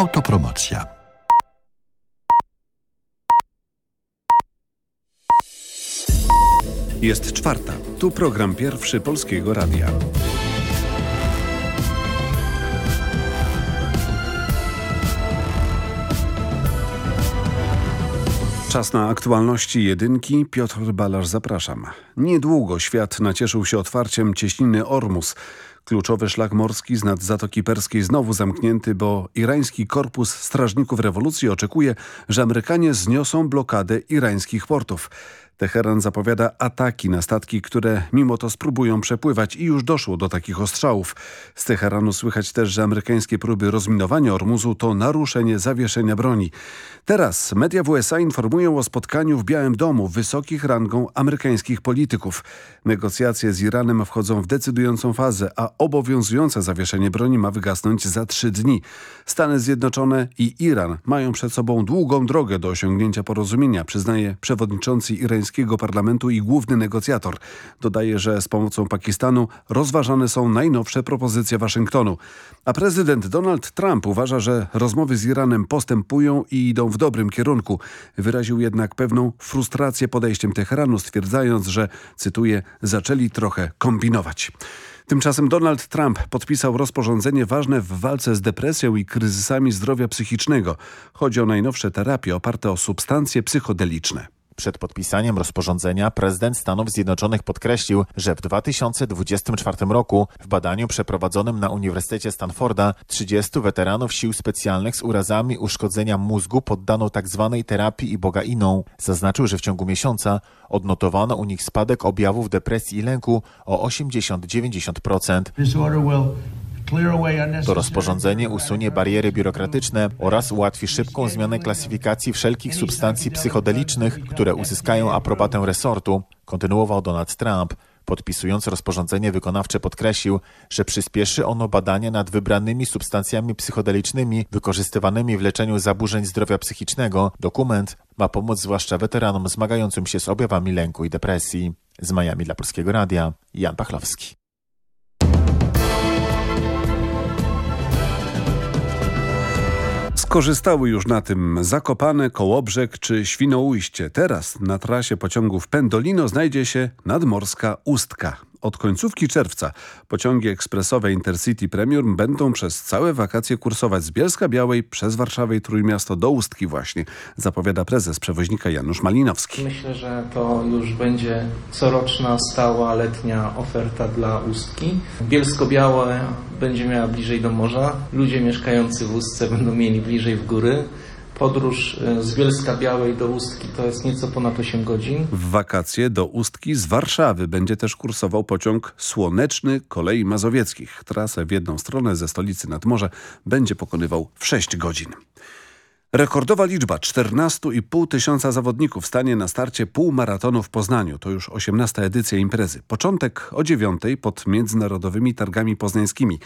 Autopromocja. Jest czwarta. Tu program pierwszy Polskiego Radia. Czas na aktualności jedynki. Piotr Balarz, zapraszam. Niedługo świat nacieszył się otwarciem cieśniny Ormus. Kluczowy szlak morski z nad Zatoki Perskiej znowu zamknięty, bo irański korpus strażników rewolucji oczekuje, że Amerykanie zniosą blokadę irańskich portów. Teheran zapowiada ataki na statki, które mimo to spróbują przepływać i już doszło do takich ostrzałów. Z Teheranu słychać też, że amerykańskie próby rozminowania Ormuzu to naruszenie zawieszenia broni. Teraz media w USA informują o spotkaniu w Białym Domu wysokich rangą amerykańskich polityków. Negocjacje z Iranem wchodzą w decydującą fazę, a obowiązujące zawieszenie broni ma wygasnąć za trzy dni. Stany Zjednoczone i Iran mają przed sobą długą drogę do osiągnięcia porozumienia, przyznaje przewodniczący irańskiego parlamentu i główny negocjator. Dodaje, że z pomocą Pakistanu rozważane są najnowsze propozycje Waszyngtonu. A prezydent Donald Trump uważa, że rozmowy z Iranem postępują i idą w dobrym kierunku. Wyraził jednak pewną frustrację podejściem Teheranu, stwierdzając, że, cytuję, zaczęli trochę kombinować. Tymczasem Donald Trump podpisał rozporządzenie ważne w walce z depresją i kryzysami zdrowia psychicznego. Chodzi o najnowsze terapie oparte o substancje psychodeliczne. Przed podpisaniem rozporządzenia prezydent Stanów Zjednoczonych podkreślił, że w 2024 roku w badaniu przeprowadzonym na Uniwersytecie Stanforda 30 weteranów sił specjalnych z urazami uszkodzenia mózgu poddano tzw. Tak terapii ibogainą. Zaznaczył, że w ciągu miesiąca odnotowano u nich spadek objawów depresji i lęku o 80-90%. To rozporządzenie usunie bariery biurokratyczne oraz ułatwi szybką zmianę klasyfikacji wszelkich substancji psychodelicznych, które uzyskają aprobatę resortu, kontynuował Donald Trump. Podpisując rozporządzenie wykonawcze podkreślił, że przyspieszy ono badania nad wybranymi substancjami psychodelicznymi wykorzystywanymi w leczeniu zaburzeń zdrowia psychicznego. Dokument ma pomóc zwłaszcza weteranom zmagającym się z objawami lęku i depresji. Z Miami dla Polskiego Radia, Jan Pachlowski. Skorzystały już na tym Zakopane, Kołobrzeg czy Świnoujście. Teraz na trasie pociągów Pendolino znajdzie się nadmorska Ustka. Od końcówki czerwca pociągi ekspresowe Intercity Premium będą przez całe wakacje kursować z Bielska Białej przez Warszawę i Trójmiasto do Ustki właśnie, zapowiada prezes przewoźnika Janusz Malinowski. Myślę, że to już będzie coroczna, stała letnia oferta dla Ustki. Bielsko-Białe będzie miała bliżej do morza, ludzie mieszkający w Ustce będą mieli bliżej w góry. Podróż e, z Bielska Białej do Ustki to jest nieco ponad 8 godzin. W wakacje do Ustki z Warszawy będzie też kursował pociąg słoneczny kolei mazowieckich. Trasę w jedną stronę ze stolicy nad morze będzie pokonywał w 6 godzin. Rekordowa liczba 14,5 tysiąca zawodników stanie na starcie półmaratonu w Poznaniu. To już 18 edycja imprezy. Początek o 9 pod międzynarodowymi targami poznańskimi.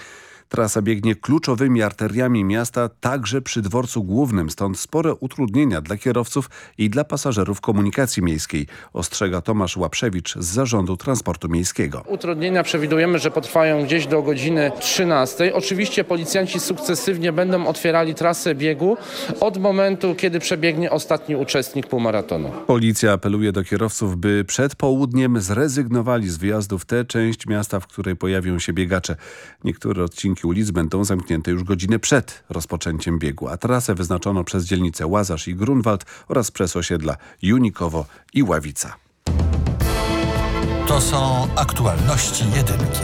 Trasa biegnie kluczowymi arteriami miasta, także przy dworcu głównym, stąd spore utrudnienia dla kierowców i dla pasażerów komunikacji miejskiej, ostrzega Tomasz Łaprzewicz z Zarządu Transportu Miejskiego. Utrudnienia przewidujemy, że potrwają gdzieś do godziny 13. Oczywiście policjanci sukcesywnie będą otwierali trasę biegu od momentu, kiedy przebiegnie ostatni uczestnik półmaratonu. Policja apeluje do kierowców, by przed południem zrezygnowali z wyjazdu w tę część miasta, w której pojawią się biegacze. Niektóre odcinki ulic będą zamknięte już godzinę przed rozpoczęciem biegu, a trasę wyznaczono przez dzielnice Łazarz i Grunwald oraz przez osiedla Junikowo i Ławica. To są aktualności jedynki.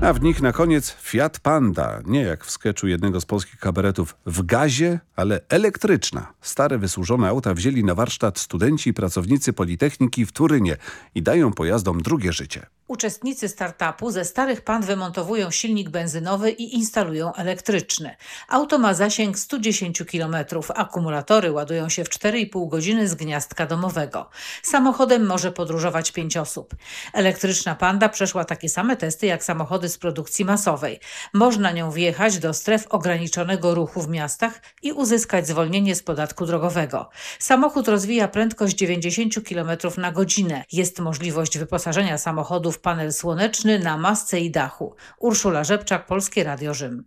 A w nich na koniec Fiat Panda, nie jak w sketchu jednego z polskich kabaretów, w gazie, ale elektryczna. Stare wysłużone auta wzięli na warsztat studenci i pracownicy Politechniki w Turynie i dają pojazdom drugie życie. Uczestnicy startupu ze starych Pand wymontowują silnik benzynowy i instalują elektryczny. Auto ma zasięg 110 km. Akumulatory ładują się w 4,5 godziny z gniazdka domowego. Samochodem może podróżować 5 osób. Elektryczna Panda przeszła takie same testy jak samochody z produkcji masowej. Można nią wjechać do stref ograniczonego ruchu w miastach i uzyskać zwolnienie z podatku drogowego. Samochód rozwija prędkość 90 km na godzinę. Jest możliwość wyposażenia samochodu w panel słoneczny na masce i dachu. Urszula Rzepczak, Polskie Radio Rzym.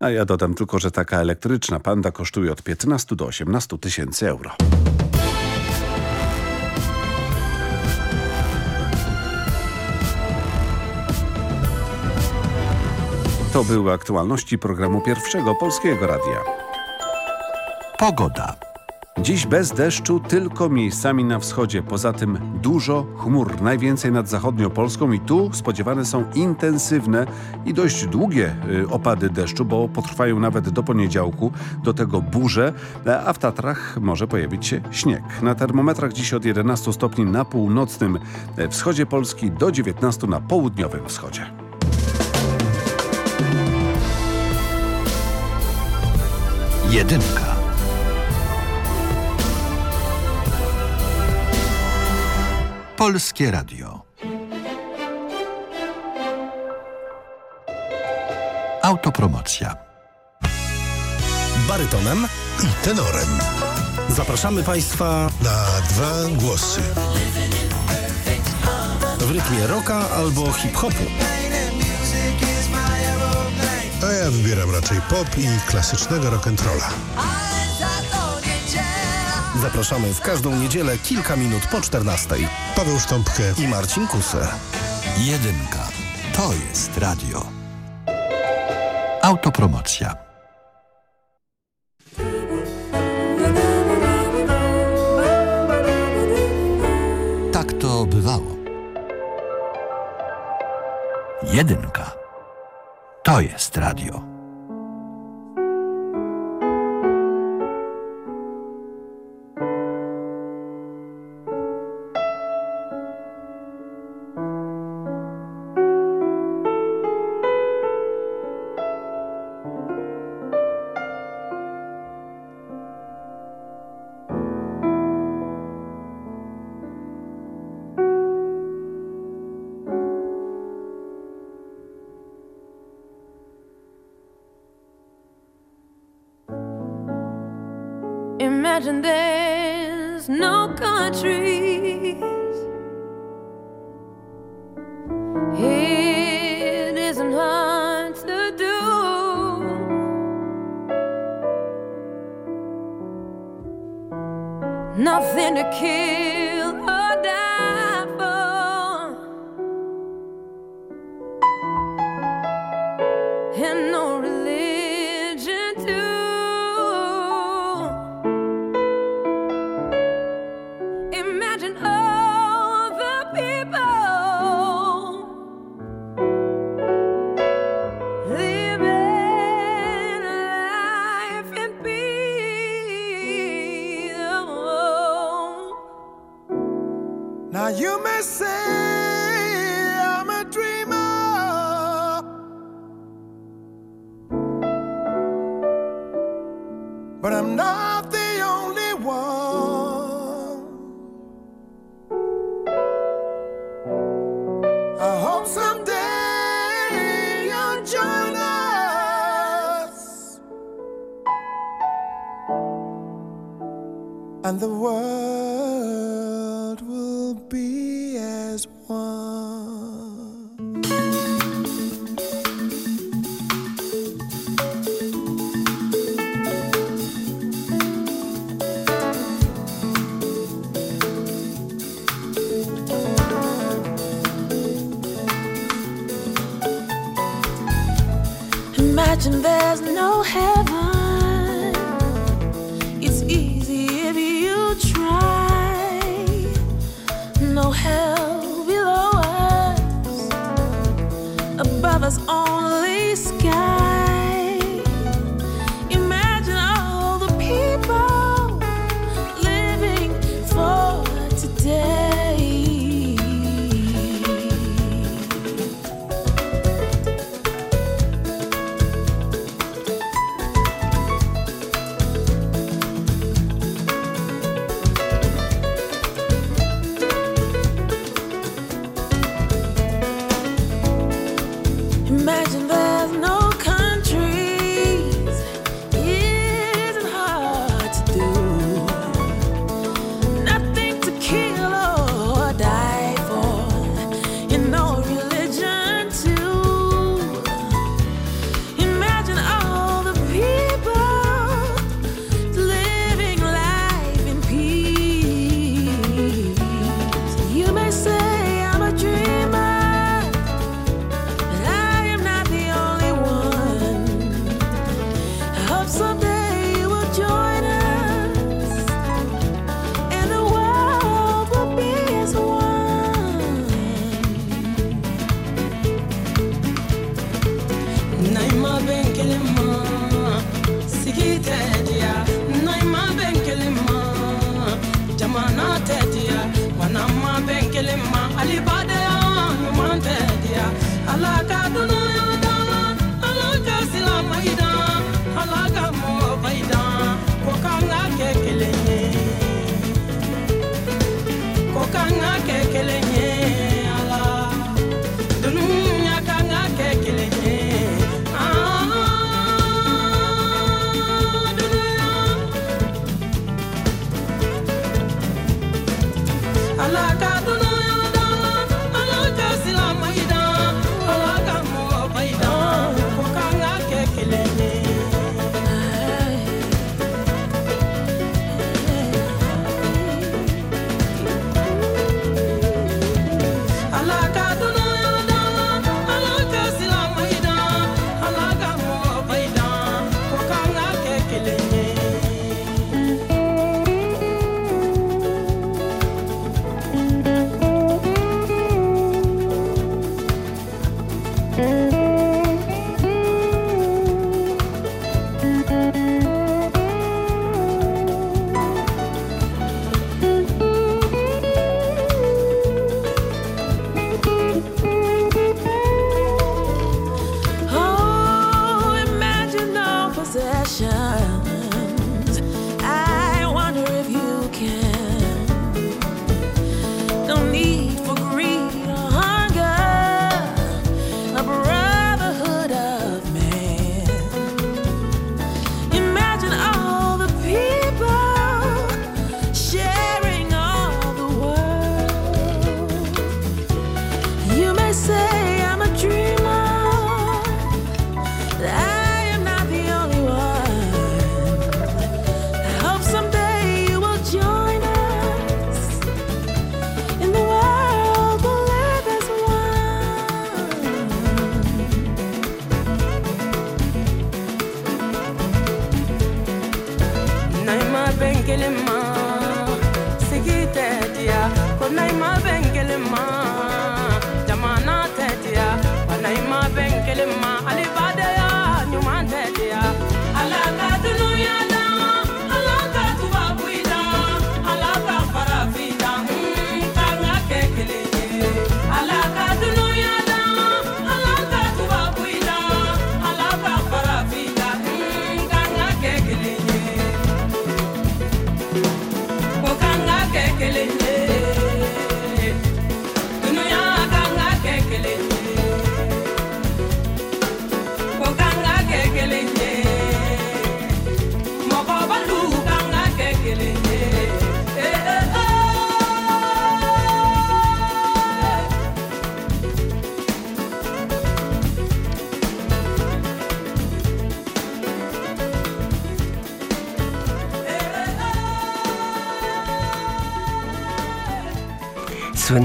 A ja dodam tylko, że taka elektryczna panda kosztuje od 15 do 18 tysięcy euro. To były aktualności programu pierwszego Polskiego Radia. Pogoda. Dziś bez deszczu, tylko miejscami na wschodzie. Poza tym dużo chmur, najwięcej nad zachodnią Polską i tu spodziewane są intensywne i dość długie y, opady deszczu, bo potrwają nawet do poniedziałku, do tego burze, a w Tatrach może pojawić się śnieg. Na termometrach dziś od 11 stopni na północnym wschodzie Polski do 19 na południowym wschodzie. Jedynka. Polskie Radio. Autopromocja. barytonem i tenorem. zapraszamy Państwa Na dwa głosy. w rytmie rocka albo hip-hopu. A ja wybieram raczej pop i klasycznego rock'n'rolla. Zapraszamy w każdą niedzielę kilka minut po 14. Paweł Sztąpkę. I Marcin Kusę. Jedynka. To jest radio. Autopromocja. Tak to bywało. Jedynka. To jest radio. Nothing to kill or die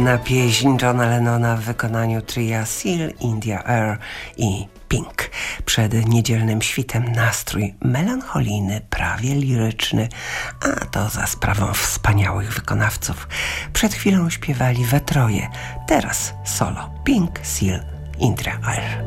Inna pieśń Johna Lennona w wykonaniu tria Seal, India Air i Pink. Przed niedzielnym świtem nastrój melancholijny, prawie liryczny, a to za sprawą wspaniałych wykonawców. Przed chwilą śpiewali we troje, teraz solo Pink, Seal, India Air.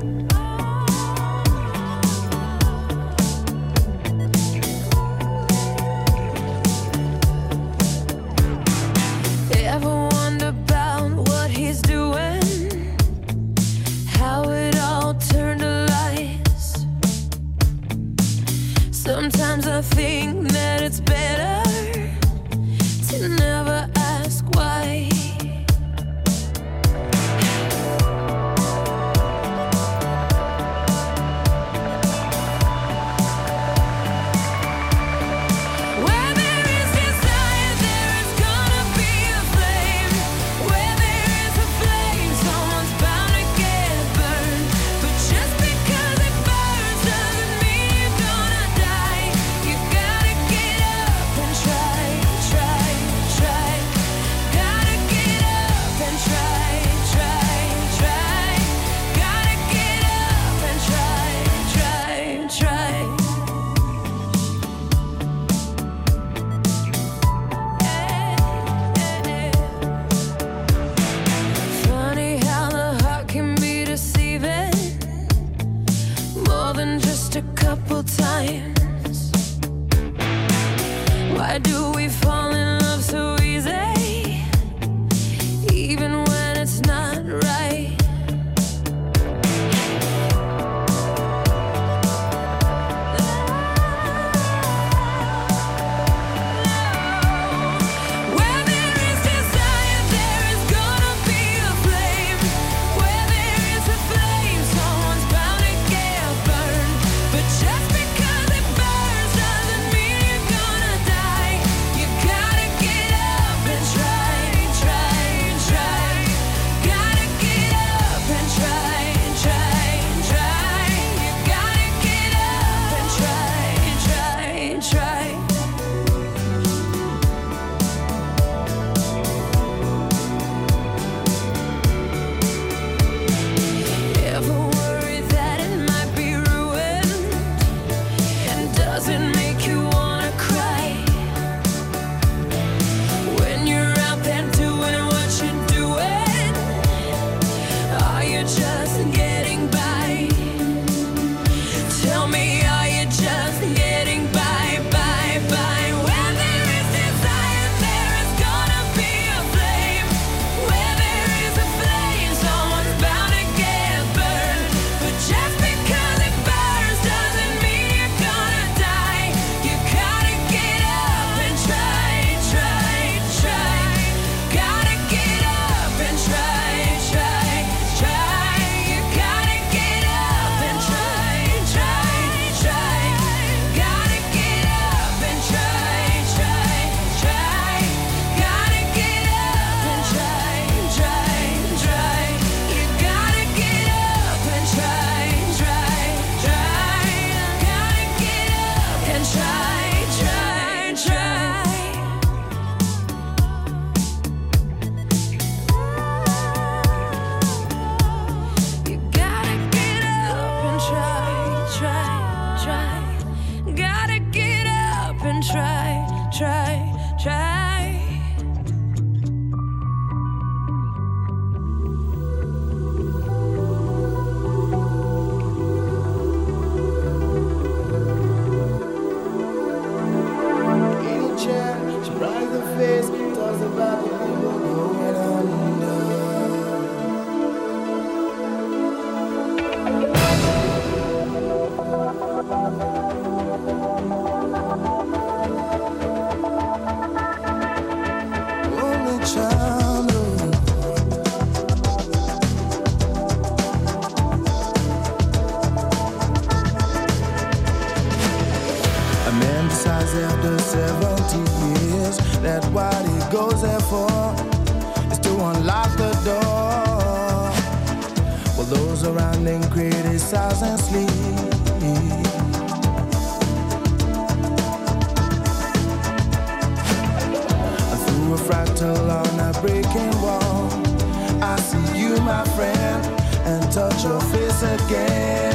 again.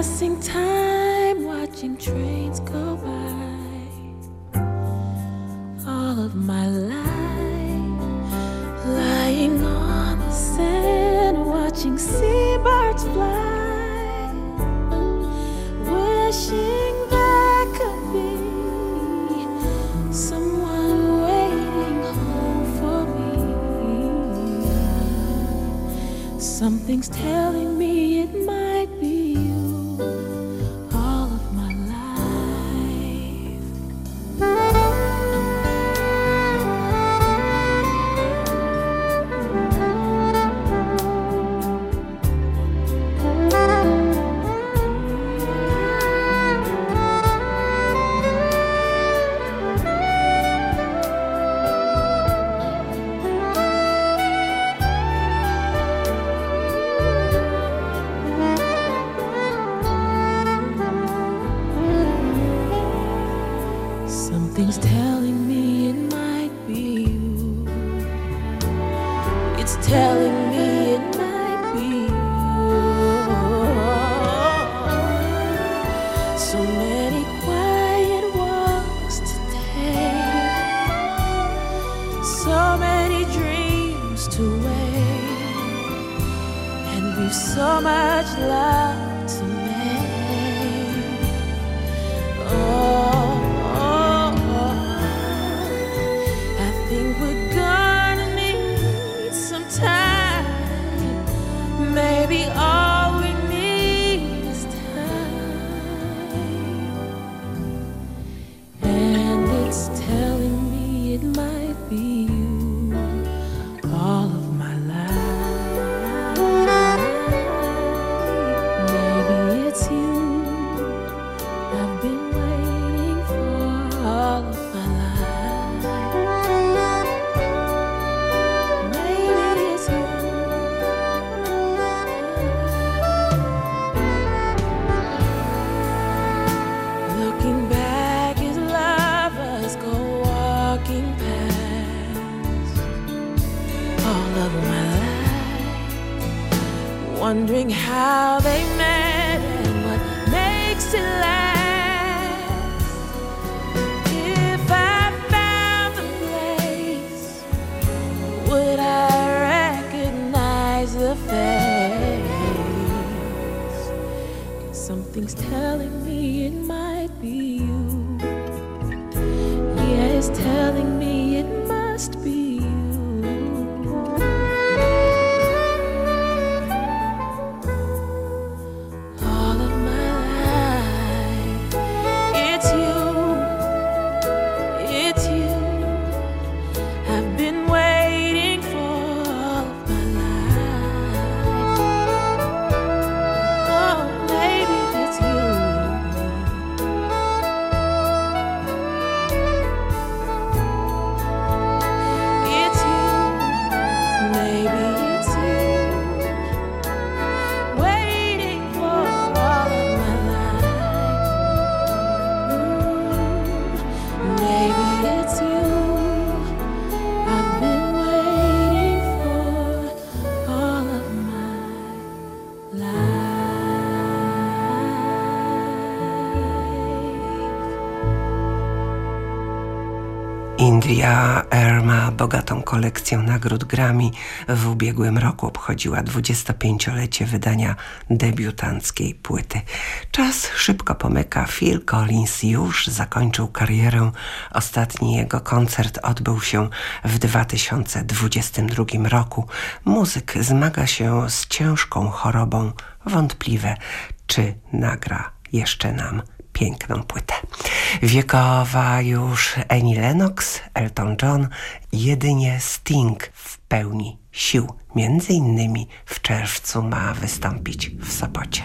passing time watching trains go by. All of my life Andrea Earl ma bogatą kolekcję nagród Grammy. W ubiegłym roku obchodziła 25-lecie wydania debiutanckiej płyty. Czas szybko pomyka. Phil Collins już zakończył karierę. Ostatni jego koncert odbył się w 2022 roku. Muzyk zmaga się z ciężką chorobą. Wątpliwe, czy nagra jeszcze nam piękną płytę. Wiekowa już Annie Lennox, Elton John, jedynie Sting w pełni sił. Między innymi w czerwcu ma wystąpić w Sopocie.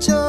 저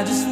I just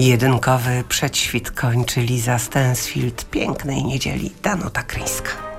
Jedynkowy przedświt kończy Liza Stansfield pięknej niedzieli Danuta Kryńska.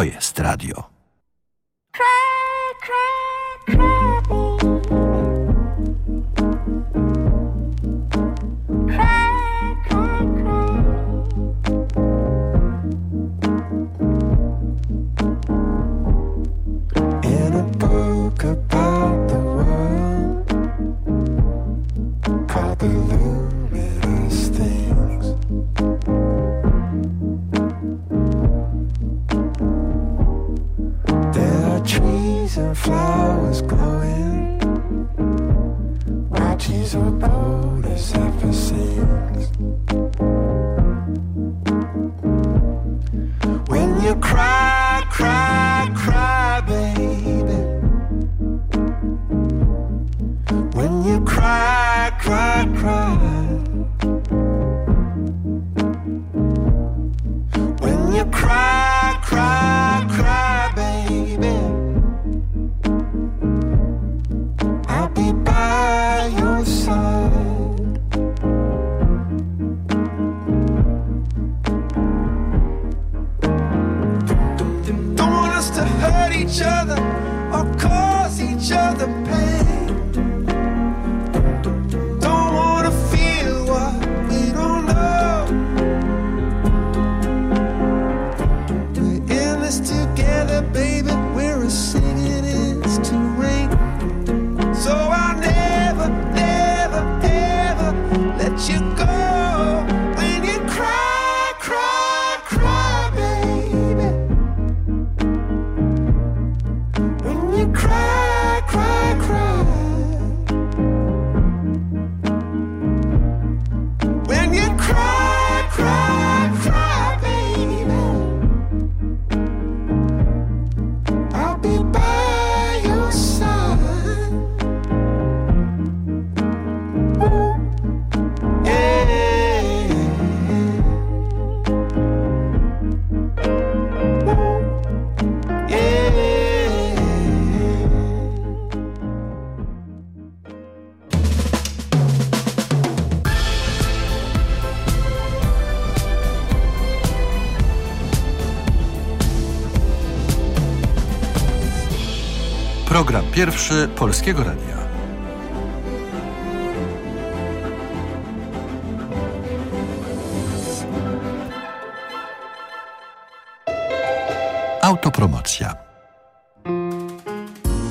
To jest radio. Pierwszy Polskiego Radia. Autopromocja.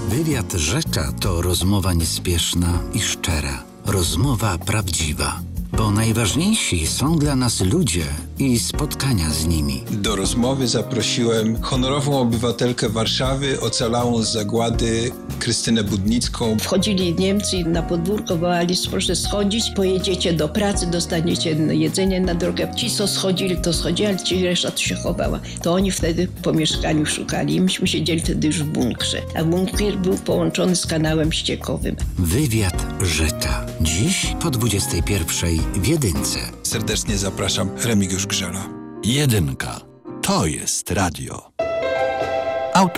Wywiad Rzecza to rozmowa niespieszna i szczera. Rozmowa prawdziwa. Bo najważniejsi są dla nas ludzie i spotkania z nimi. Do rozmowy zaprosiłem honorową obywatelkę Warszawy, ocalałą z zagłady Krystynę Budnicką. Wchodzili Niemcy na podwórko, wołali, proszę schodzić, pojedziecie do pracy, dostaniecie jedzenie na drogę. Ci, co schodzili, to schodzili, ale ci reszta to się chowała. To oni wtedy po mieszkaniu szukali. I myśmy siedzieli wtedy już w bunkrze. A bunkier był połączony z kanałem ściekowym. Wywiad Rzecza. Dziś po 21 w Jedynce. Serdecznie zapraszam Remigiusz Grzela. Jedynka. To jest radio.